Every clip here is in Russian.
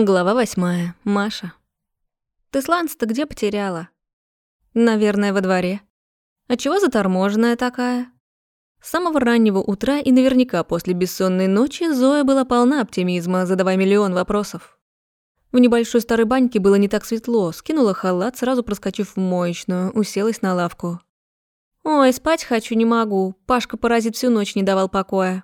Глава восьмая. Маша. Ты сланца-то где потеряла? Наверное, во дворе. А чего заторможенная такая? С самого раннего утра и наверняка после бессонной ночи Зоя была полна оптимизма, задавая миллион вопросов. В небольшой старой баньке было не так светло, скинула халат, сразу проскочив в моечную, уселась на лавку. «Ой, спать хочу, не могу. Пашка-паразит всю ночь не давал покоя».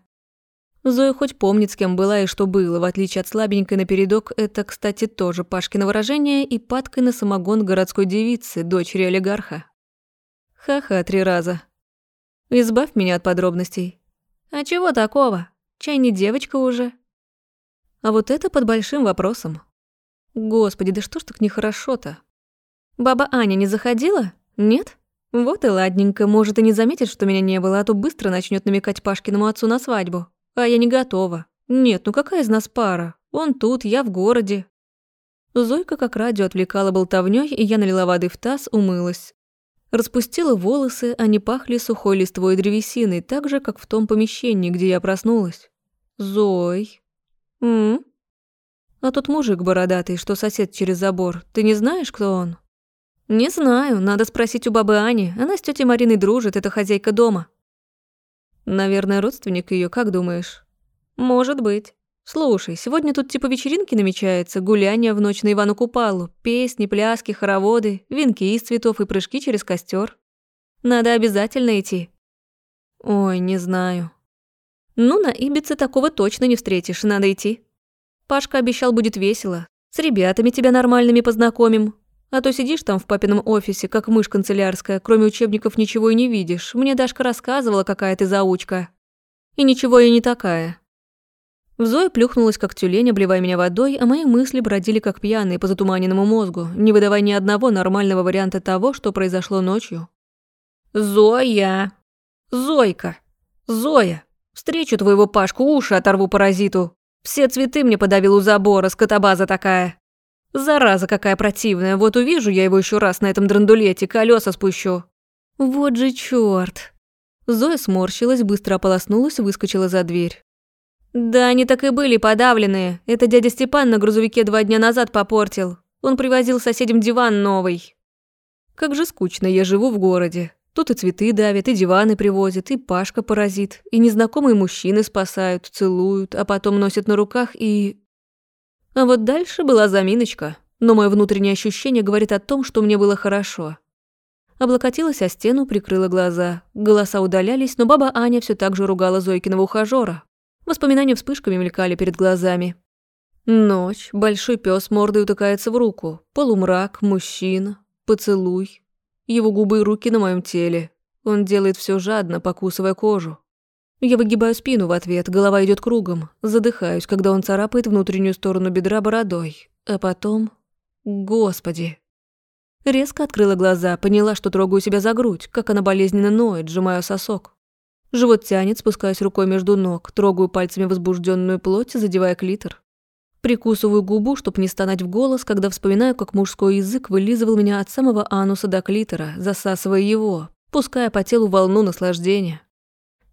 Зоя хоть помнит, с кем была и что было, в отличие от слабенькой напередок, это, кстати, тоже Пашкино выражение и падкой на самогон городской девицы, дочери олигарха. Ха-ха, три раза. Избавь меня от подробностей. А чего такого? Чай не девочка уже. А вот это под большим вопросом. Господи, да что ж так нехорошо-то? Баба Аня не заходила? Нет? Вот и ладненько, может и не заметит, что меня не было, а то быстро начнет намекать Пашкиному отцу на свадьбу. А я не готова. Нет, ну какая из нас пара? Он тут, я в городе. Зойка как радио отвлекала болтовнёй, и я налила воды в таз, умылась. Распустила волосы, они пахли сухой листвой и древесиной, так же, как в том помещении, где я проснулась. Зой. М? А тут мужик бородатый, что сосед через забор. Ты не знаешь, кто он? Не знаю, надо спросить у бабы Ани. Она с тетей Мариной дружит, это хозяйка дома. Наверное, родственник ее, как думаешь? Может быть. Слушай, сегодня тут типа вечеринки намечается, гуляние в ночь на Ивану Купалу, песни, пляски, хороводы, венки из цветов и прыжки через костер. Надо обязательно идти. Ой, не знаю. Ну, на Ибице такого точно не встретишь, надо идти. Пашка обещал, будет весело. С ребятами тебя нормальными познакомим. А то сидишь там в папином офисе, как мышь канцелярская, кроме учебников ничего и не видишь. Мне Дашка рассказывала, какая ты заучка. И ничего я не такая. В Зоя плюхнулась, как тюлень, обливая меня водой, а мои мысли бродили, как пьяные, по затуманенному мозгу, не выдавая ни одного нормального варианта того, что произошло ночью. «Зоя! Зойка! Зоя! Встречу твоего Пашку, уши оторву паразиту! Все цветы мне подавил у забора, скотобаза такая!» Зараза какая противная, вот увижу я его еще раз на этом драндулете, колеса спущу. Вот же черт. Зоя сморщилась, быстро ополоснулась, выскочила за дверь. Да, они так и были подавленные. Это дядя Степан на грузовике два дня назад попортил. Он привозил соседям диван новый. Как же скучно я живу в городе. Тут и цветы давят, и диваны привозят, и Пашка паразит, и незнакомые мужчины спасают, целуют, а потом носят на руках и... А вот дальше была заминочка, но мое внутреннее ощущение говорит о том, что мне было хорошо. Облокотилась о стену, прикрыла глаза. Голоса удалялись, но баба Аня все так же ругала Зойкиного ухажёра. Воспоминания вспышками мелькали перед глазами. Ночь, большой пес мордой утыкается в руку, полумрак, мужчина, поцелуй. Его губы и руки на моем теле. Он делает все жадно, покусывая кожу. Я выгибаю спину в ответ, голова идет кругом. Задыхаюсь, когда он царапает внутреннюю сторону бедра бородой. А потом... Господи. Резко открыла глаза, поняла, что трогаю себя за грудь, как она болезненно ноет, сжимаю сосок. Живот тянет, спускаюсь рукой между ног, трогаю пальцами возбужденную плоть, задевая клитор. Прикусываю губу, чтобы не стонать в голос, когда вспоминаю, как мужской язык вылизывал меня от самого ануса до клитора, засасывая его, пуская по телу волну наслаждения.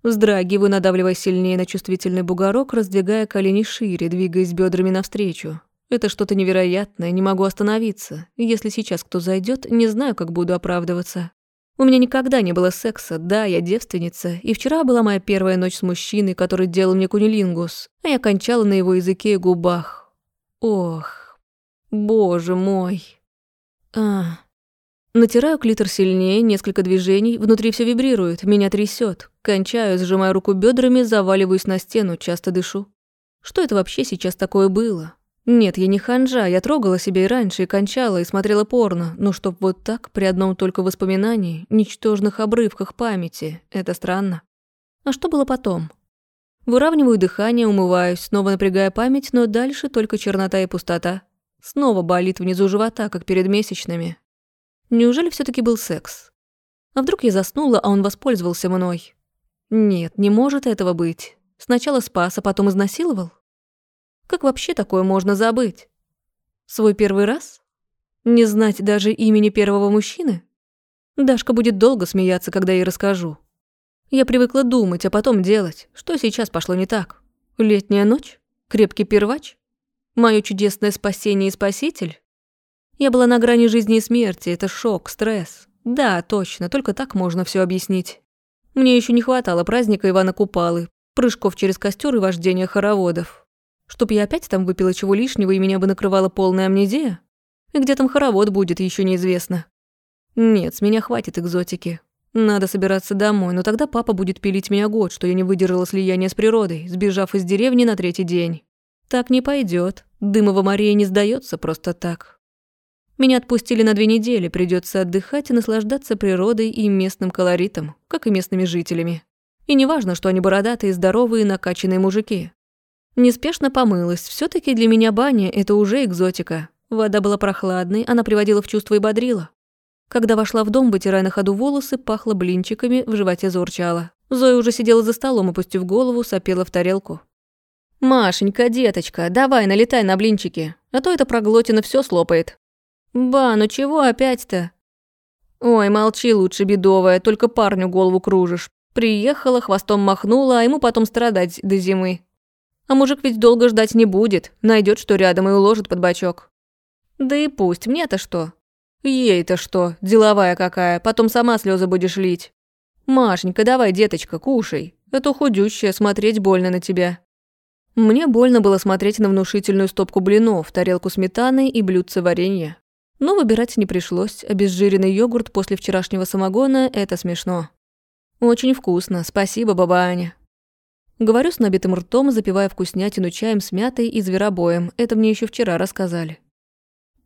Вздрагиваю, надавливая сильнее на чувствительный бугорок, раздвигая колени шире, двигаясь бедрами навстречу. Это что-то невероятное, не могу остановиться. Если сейчас кто зайдет, не знаю, как буду оправдываться. У меня никогда не было секса, да, я девственница, и вчера была моя первая ночь с мужчиной, который делал мне кунилингус, а я кончала на его языке и губах. Ох, боже мой. А, Натираю клитор сильнее, несколько движений, внутри все вибрирует, меня трясет. Кончаю, сжимаю руку бедрами, заваливаюсь на стену, часто дышу. Что это вообще сейчас такое было? Нет, я не ханжа, я трогала себя и раньше, и кончала, и смотрела порно, но чтоб вот так, при одном только воспоминании, ничтожных обрывках памяти, это странно. А что было потом? Выравниваю дыхание, умываюсь, снова напрягая память, но дальше только чернота и пустота. Снова болит внизу живота, как перед месячными. Неужели все таки был секс? А вдруг я заснула, а он воспользовался мной? Нет, не может этого быть. Сначала спас, а потом изнасиловал? Как вообще такое можно забыть? Свой первый раз? Не знать даже имени первого мужчины? Дашка будет долго смеяться, когда я расскажу. Я привыкла думать, а потом делать. Что сейчас пошло не так? Летняя ночь? Крепкий первач? Мое чудесное спасение и спаситель? Я была на грани жизни и смерти, это шок, стресс. Да, точно, только так можно все объяснить. Мне еще не хватало праздника Ивана Купалы, прыжков через костер и вождения хороводов. Чтоб я опять там выпила чего лишнего и меня бы накрывала полная амнезия? И где там хоровод будет, еще неизвестно. Нет, с меня хватит экзотики. Надо собираться домой, но тогда папа будет пилить меня год, что я не выдержала слияния с природой, сбежав из деревни на третий день. Так не пойдет. Дымова Мария не сдается просто так. Меня отпустили на две недели, придется отдыхать и наслаждаться природой и местным колоритом, как и местными жителями. И не важно, что они бородатые, здоровые, накачанные мужики. Неспешно помылась, все таки для меня баня – это уже экзотика. Вода была прохладной, она приводила в чувство и бодрила. Когда вошла в дом, вытирая на ходу волосы, пахло блинчиками, в животе заурчало. Зоя уже сидела за столом, опустив голову, сопела в тарелку. «Машенька, деточка, давай налетай на блинчики, а то это проглотина все слопает». «Ба, ну чего опять-то?» «Ой, молчи лучше, бедовая, только парню голову кружишь. Приехала, хвостом махнула, а ему потом страдать до зимы. А мужик ведь долго ждать не будет, найдет что рядом и уложит под бочок. Да и пусть, мне-то что?» Ей-то что, деловая какая, потом сама слезы будешь лить. Машенька, давай, деточка, кушай. Это худющая, смотреть больно на тебя. Мне больно было смотреть на внушительную стопку блинов, тарелку сметаны и блюдце варенья. Но выбирать не пришлось, обезжиренный йогурт после вчерашнего самогона – это смешно. Очень вкусно, спасибо, баба Аня. Говорю с набитым ртом, запивая вкуснятину чаем с мятой и зверобоем, это мне еще вчера рассказали.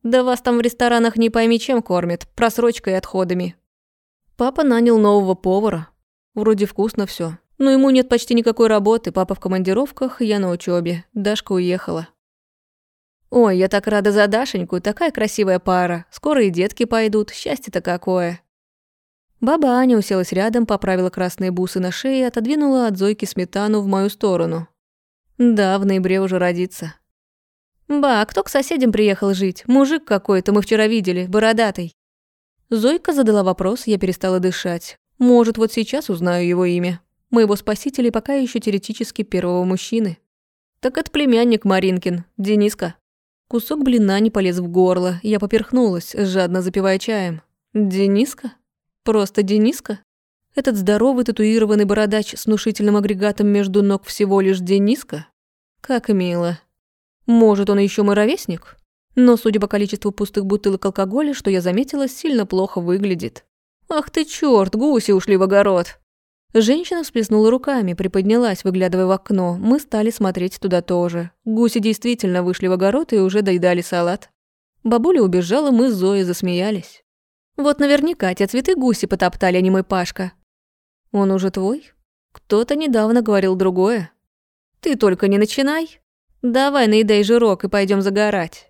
Да вас там в ресторанах не пойми чем кормят, просрочкой и отходами. Папа нанял нового повара. Вроде вкусно все, но ему нет почти никакой работы, папа в командировках, я на учебе. Дашка уехала. Ой, я так рада за Дашеньку, такая красивая пара. Скоро и детки пойдут, счастье-то какое. Баба Аня уселась рядом, поправила красные бусы на шее и отодвинула от Зойки сметану в мою сторону. Да, в ноябре уже родится. «Ба, а кто к соседям приехал жить? Мужик какой-то, мы вчера видели, бородатый». Зойка задала вопрос, я перестала дышать. Может, вот сейчас узнаю его имя. Моего спасителя пока еще теоретически первого мужчины. Так это племянник Маринкин, Дениска. Кусок блина не полез в горло, я поперхнулась, жадно запивая чаем. Дениска? Просто Дениска? Этот здоровый татуированный бородач с внушительным агрегатом между ног всего лишь Дениска? Как мило. Может, он еще мой ровесник? Но, судя по количеству пустых бутылок алкоголя, что я заметила, сильно плохо выглядит. «Ах ты чёрт, гуси ушли в огород!» Женщина всплеснула руками, приподнялась, выглядывая в окно. Мы стали смотреть туда тоже. Гуси действительно вышли в огород и уже доедали салат. Бабуля убежала, мы с Зоей засмеялись. «Вот наверняка те цветы гуси потоптали, а не мой Пашка». «Он уже твой?» «Кто-то недавно говорил другое». «Ты только не начинай», Давай наедай жирок и пойдем загорать.